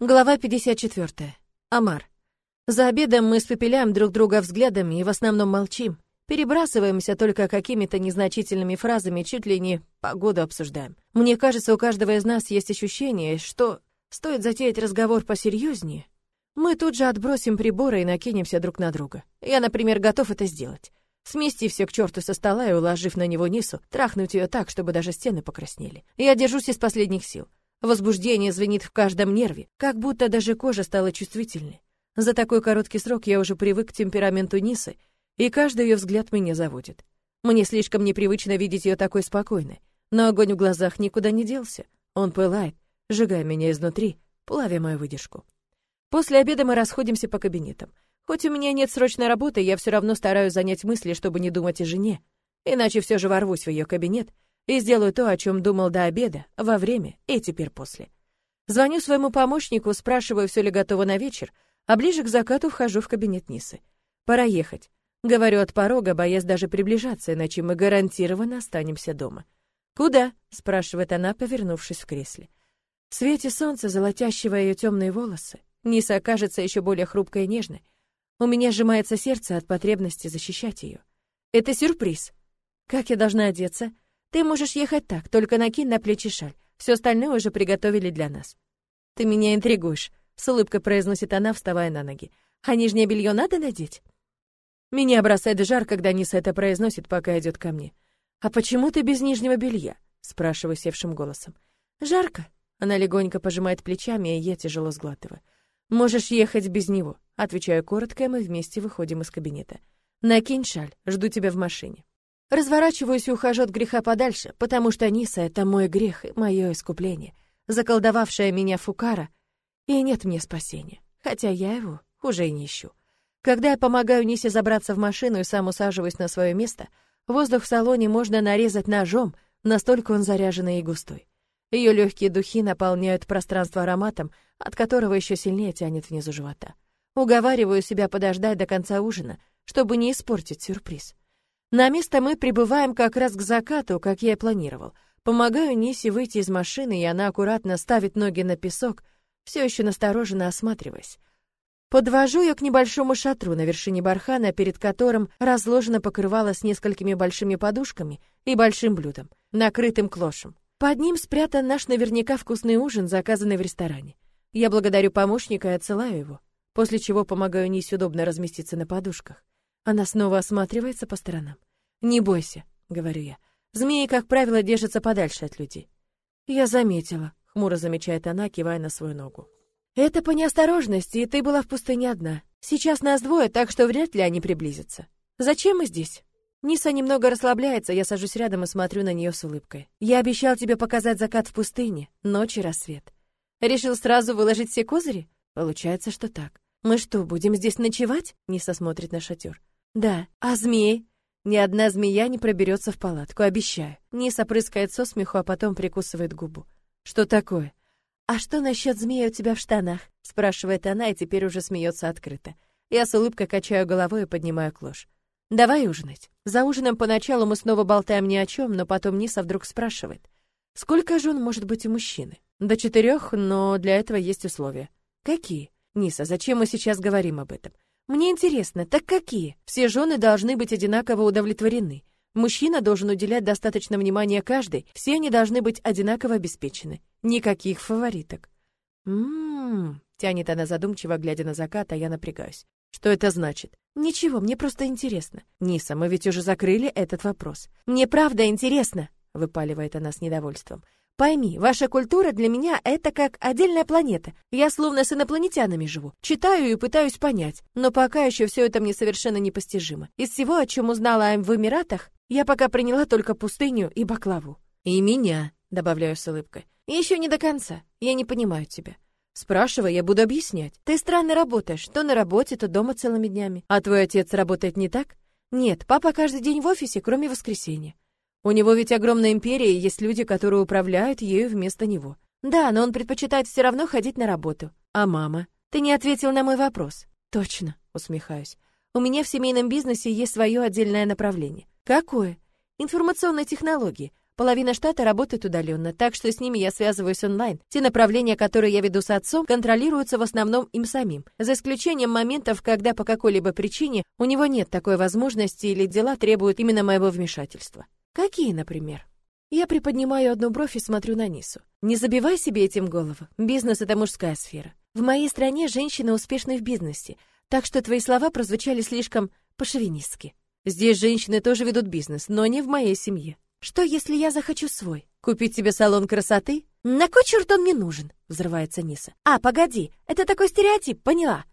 Глава 54. Амар. За обедом мы спепеляем друг друга взглядами и в основном молчим. Перебрасываемся только какими-то незначительными фразами, чуть ли не погоду обсуждаем. Мне кажется, у каждого из нас есть ощущение, что стоит затеять разговор посерьезнее. Мы тут же отбросим приборы и накинемся друг на друга. Я, например, готов это сделать. Смести все к черту со стола и, уложив на него Нису, трахнуть ее так, чтобы даже стены покраснели. Я держусь из последних сил. Возбуждение звенит в каждом нерве, как будто даже кожа стала чувствительной. За такой короткий срок я уже привык к темпераменту Нисы, и каждый ее взгляд меня заводит. Мне слишком непривычно видеть ее такой спокойной, но огонь в глазах никуда не делся. Он пылает, сжигая меня изнутри, плавя мою выдержку. После обеда мы расходимся по кабинетам. Хоть у меня нет срочной работы, я все равно стараюсь занять мысли, чтобы не думать о жене. Иначе все же ворвусь в ее кабинет и сделаю то, о чем думал до обеда, во время и теперь после. Звоню своему помощнику, спрашиваю, все ли готово на вечер, а ближе к закату вхожу в кабинет Нисы. Пора ехать. Говорю от порога, боясь даже приближаться, иначе мы гарантированно останемся дома. «Куда?» — спрашивает она, повернувшись в кресле. В свете солнца, золотящего ее темные волосы, Ниса окажется еще более хрупкой и нежной. У меня сжимается сердце от потребности защищать ее. Это сюрприз. Как я должна одеться? Ты можешь ехать так, только накинь на плечи шаль. Все остальное уже приготовили для нас. Ты меня интригуешь, с улыбкой произносит она, вставая на ноги. А нижнее белье надо надеть? Меня бросает жар, когда Ниса это произносит, пока идет ко мне. А почему ты без нижнего белья? спрашиваю севшим голосом. Жарко. Она легонько пожимает плечами, и я тяжело сглатываю. Можешь ехать без него, отвечаю коротко, и мы вместе выходим из кабинета. Накинь шаль, жду тебя в машине. Разворачиваюсь и ухожу от греха подальше, потому что Ниса — это мой грех и мое искупление, заколдовавшая меня Фукара, и нет мне спасения, хотя я его уже и не ищу. Когда я помогаю Нисе забраться в машину и сам усаживаюсь на свое место, воздух в салоне можно нарезать ножом, настолько он заряженный и густой. Ее легкие духи наполняют пространство ароматом, от которого еще сильнее тянет внизу живота. Уговариваю себя подождать до конца ужина, чтобы не испортить сюрприз. На место мы прибываем как раз к закату, как я и планировал. Помогаю Нисе выйти из машины, и она аккуратно ставит ноги на песок, все еще настороженно осматриваясь. Подвожу ее к небольшому шатру на вершине бархана, перед которым разложено покрывало с несколькими большими подушками и большим блюдом, накрытым клошем. Под ним спрятан наш наверняка вкусный ужин, заказанный в ресторане. Я благодарю помощника и отсылаю его, после чего помогаю Нисе удобно разместиться на подушках. Она снова осматривается по сторонам. «Не бойся», — говорю я. «Змеи, как правило, держатся подальше от людей». «Я заметила», — хмуро замечает она, кивая на свою ногу. «Это по неосторожности, и ты была в пустыне одна. Сейчас нас двое, так что вряд ли они приблизятся. Зачем мы здесь?» Ниса немного расслабляется, я сажусь рядом и смотрю на нее с улыбкой. «Я обещал тебе показать закат в пустыне, ночь и рассвет. Решил сразу выложить все козыри? Получается, что так. Мы что, будем здесь ночевать?» Ниса смотрит на шатер. Да, а змеи? Ни одна змея не проберется в палатку, обещаю. Ниса прыскает со смеху, а потом прикусывает губу. Что такое? А что насчет змеи у тебя в штанах? спрашивает она и теперь уже смеется открыто. Я с улыбкой качаю головой и поднимаю клош. Давай ужинать. За ужином поначалу мы снова болтаем ни о чем, но потом Ниса вдруг спрашивает: "Сколько жен может быть у мужчины?" До четырех, но для этого есть условия. Какие? Ниса, зачем мы сейчас говорим об этом? Мне интересно, так какие? Все жены должны быть одинаково удовлетворены. Мужчина должен уделять достаточно внимания каждой, все они должны быть одинаково обеспечены. Никаких фавориток. Мм, тянет она задумчиво, глядя на закат, а я напрягаюсь. Что это значит? Ничего, мне просто интересно. Ниса, мы ведь уже закрыли этот вопрос. Мне правда интересно, выпаливает она с недовольством. Пойми, ваша культура для меня это как отдельная планета. Я словно с инопланетянами живу. Читаю и пытаюсь понять, но пока еще все это мне совершенно непостижимо. Из всего, о чем узнала в Эмиратах, я пока приняла только пустыню и баклаву. И меня, добавляю с улыбкой. Еще не до конца. Я не понимаю тебя. Спрашивай, я буду объяснять. Ты странно работаешь, то на работе, то дома целыми днями. А твой отец работает не так? Нет, папа каждый день в офисе, кроме воскресенья. У него ведь огромная империя, и есть люди, которые управляют ею вместо него. Да, но он предпочитает все равно ходить на работу. А мама? Ты не ответил на мой вопрос. Точно, усмехаюсь. У меня в семейном бизнесе есть свое отдельное направление. Какое? Информационные технологии. Половина штата работает удаленно, так что с ними я связываюсь онлайн. Те направления, которые я веду с отцом, контролируются в основном им самим, за исключением моментов, когда по какой-либо причине у него нет такой возможности или дела требуют именно моего вмешательства. Какие, например? Я приподнимаю одну бровь и смотрю на Нису. Не забивай себе этим голову. Бизнес — это мужская сфера. В моей стране женщины успешны в бизнесе, так что твои слова прозвучали слишком по-шовинистски. Здесь женщины тоже ведут бизнес, но не в моей семье. Что, если я захочу свой? Купить себе салон красоты? На кой черт он мне нужен? Взрывается Ниса. А, погоди, это такой стереотип, поняла?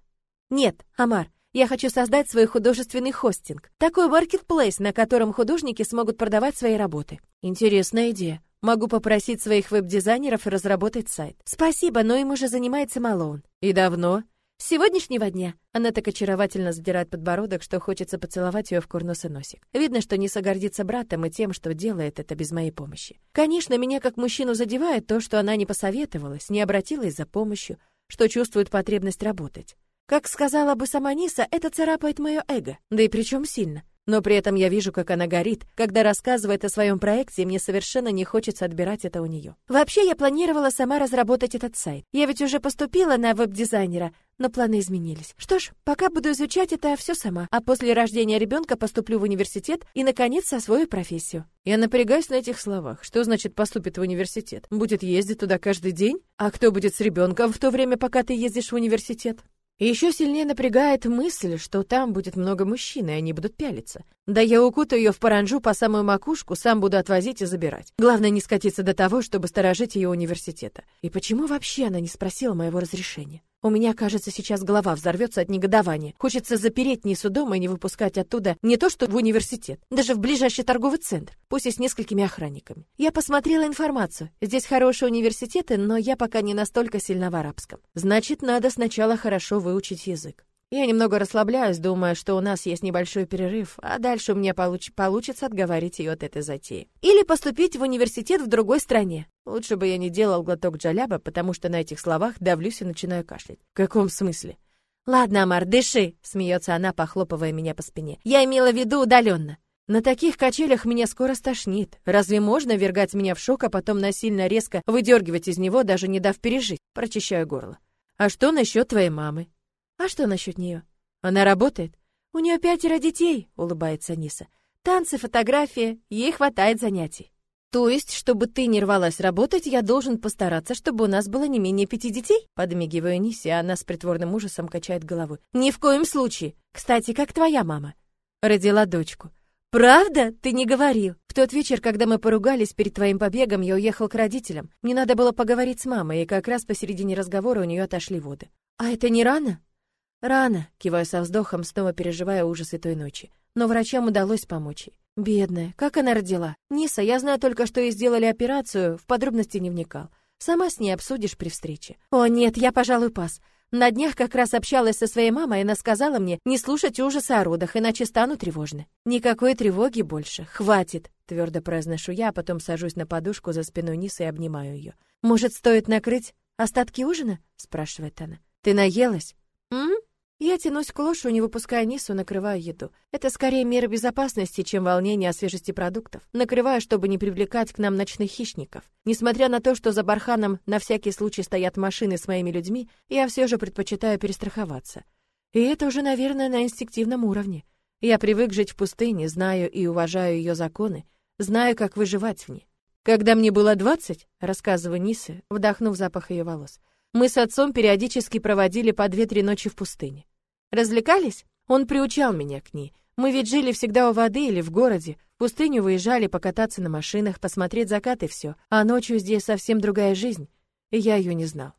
Нет, Амар, я хочу создать свой художественный хостинг. Такой маркетплейс, на котором художники смогут продавать свои работы. Интересная идея. Могу попросить своих веб-дизайнеров разработать сайт. Спасибо, но им уже занимается Малоун. И давно? С сегодняшнего дня. Она так очаровательно задирает подбородок, что хочется поцеловать ее в курнос и носик. Видно, что Ниса гордится братом и тем, что делает это без моей помощи. Конечно, меня как мужчину задевает то, что она не посоветовалась, не обратилась за помощью, что чувствует потребность работать. Как сказала бы сама Ниса, это царапает мое эго, да и причем сильно. Но при этом я вижу, как она горит, когда рассказывает о своем проекте, и мне совершенно не хочется отбирать это у нее. Вообще, я планировала сама разработать этот сайт. Я ведь уже поступила на веб-дизайнера, но планы изменились. Что ж, пока буду изучать это все сама, а после рождения ребенка поступлю в университет и, наконец, освою профессию. Я напрягаюсь на этих словах. Что значит поступит в университет? Будет ездить туда каждый день? А кто будет с ребенком в то время, пока ты ездишь в университет? Еще сильнее напрягает мысль, что там будет много мужчин, и они будут пялиться. Да я укутаю ее в паранджу по самую макушку, сам буду отвозить и забирать. Главное не скатиться до того, чтобы сторожить ее университета. И почему вообще она не спросила моего разрешения? У меня, кажется, сейчас голова взорвется от негодования. Хочется запереть Нису дома и не выпускать оттуда не то что в университет, даже в ближайший торговый центр, пусть и с несколькими охранниками. Я посмотрела информацию. Здесь хорошие университеты, но я пока не настолько сильна в арабском. Значит, надо сначала хорошо выучить язык. Я немного расслабляюсь, думая, что у нас есть небольшой перерыв, а дальше меня получ получится отговорить ее от этой затеи. Или поступить в университет в другой стране. Лучше бы я не делал глоток джаляба, потому что на этих словах давлюсь и начинаю кашлять. В каком смысле? Ладно, Амар, дыши, смеется она, похлопывая меня по спине. Я имела в виду удаленно. На таких качелях меня скоро стошнит. Разве можно вергать меня в шок, а потом насильно резко выдергивать из него, даже не дав пережить? Прочищаю горло. А что насчет твоей мамы? А что насчет нее? Она работает? У нее пятеро детей, улыбается Ниса. Танцы, фотография, ей хватает занятий. То есть, чтобы ты не рвалась работать, я должен постараться, чтобы у нас было не менее пяти детей? Подмигиваю Нисе, а она с притворным ужасом качает головой. Ни в коем случае. Кстати, как твоя мама? Родила дочку. Правда? Ты не говорил. В тот вечер, когда мы поругались перед твоим побегом, я уехал к родителям. Мне надо было поговорить с мамой, и как раз посередине разговора у нее отошли воды. А это не рано? Рано, кивая со вздохом, снова переживая ужасы той ночи. Но врачам удалось помочь ей. Бедная, как она родила? Ниса, я знаю только, что ей сделали операцию, в подробности не вникал. Сама с ней обсудишь при встрече. О, нет, я, пожалуй, пас. На днях как раз общалась со своей мамой, и она сказала мне не слушать ужасы о родах, иначе стану тревожной. Никакой тревоги больше. Хватит, твердо произношу я, а потом сажусь на подушку за спиной Нисы и обнимаю ее. Может, стоит накрыть остатки ужина? спрашивает она. Ты наелась? М? Я тянусь к лошу, не выпуская Нису, накрываю еду. Это скорее мера безопасности, чем волнение о свежести продуктов. Накрываю, чтобы не привлекать к нам ночных хищников. Несмотря на то, что за барханом на всякий случай стоят машины с моими людьми, я все же предпочитаю перестраховаться. И это уже, наверное, на инстинктивном уровне. Я привык жить в пустыне, знаю и уважаю ее законы, знаю, как выживать в ней. Когда мне было двадцать, рассказываю Нисе, вдохнув запах ее волос, мы с отцом периодически проводили по две-три ночи в пустыне. Развлекались? Он приучал меня к ней. Мы ведь жили всегда у воды или в городе. В пустыню выезжали покататься на машинах, посмотреть закат и все. А ночью здесь совсем другая жизнь, и я ее не знал.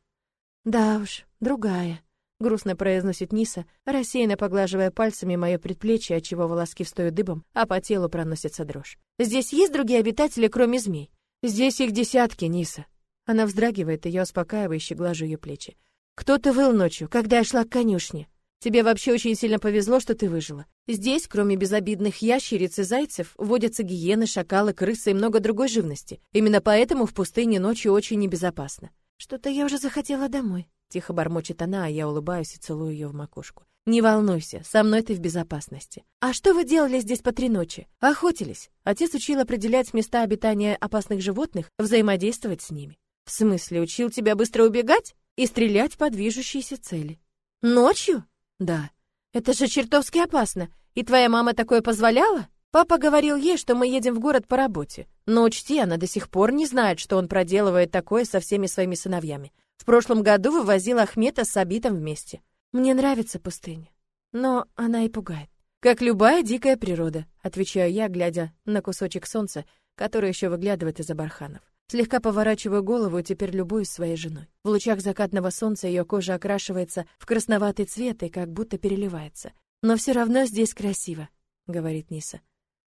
Да уж, другая. Грустно произносит Ниса, рассеянно поглаживая пальцами мое предплечье, отчего волоски встают дыбом, а по телу проносится дрожь. Здесь есть другие обитатели, кроме змей? Здесь их десятки, Ниса. Она вздрагивает, и я успокаивающе глажу ее плечи. Кто-то выл ночью, когда я шла к конюшне. Тебе вообще очень сильно повезло, что ты выжила. Здесь, кроме безобидных ящериц и зайцев, водятся гиены, шакалы, крысы и много другой живности. Именно поэтому в пустыне ночью очень небезопасно. Что-то я уже захотела домой. Тихо бормочет она, а я улыбаюсь и целую ее в макушку. Не волнуйся, со мной ты в безопасности. А что вы делали здесь по три ночи? Охотились. Отец учил определять места обитания опасных животных, взаимодействовать с ними. В смысле, учил тебя быстро убегать и стрелять по движущейся цели? Ночью? Да. Это же чертовски опасно. И твоя мама такое позволяла? Папа говорил ей, что мы едем в город по работе. Но учти, она до сих пор не знает, что он проделывает такое со всеми своими сыновьями. В прошлом году вывозил Ахмета с Абитом вместе. Мне нравится пустыня, но она и пугает. Как любая дикая природа, отвечаю я, глядя на кусочек солнца, который еще выглядывает из-за барханов. Слегка поворачиваю голову теперь любуюсь своей женой. В лучах закатного солнца ее кожа окрашивается в красноватый цвет и как будто переливается. Но все равно здесь красиво, говорит Ниса.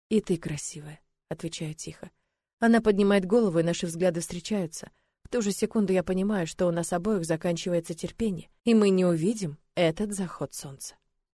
И ты красивая, отвечаю тихо. Она поднимает голову, и наши взгляды встречаются. В ту же секунду я понимаю, что у нас обоих заканчивается терпение, и мы не увидим этот заход солнца.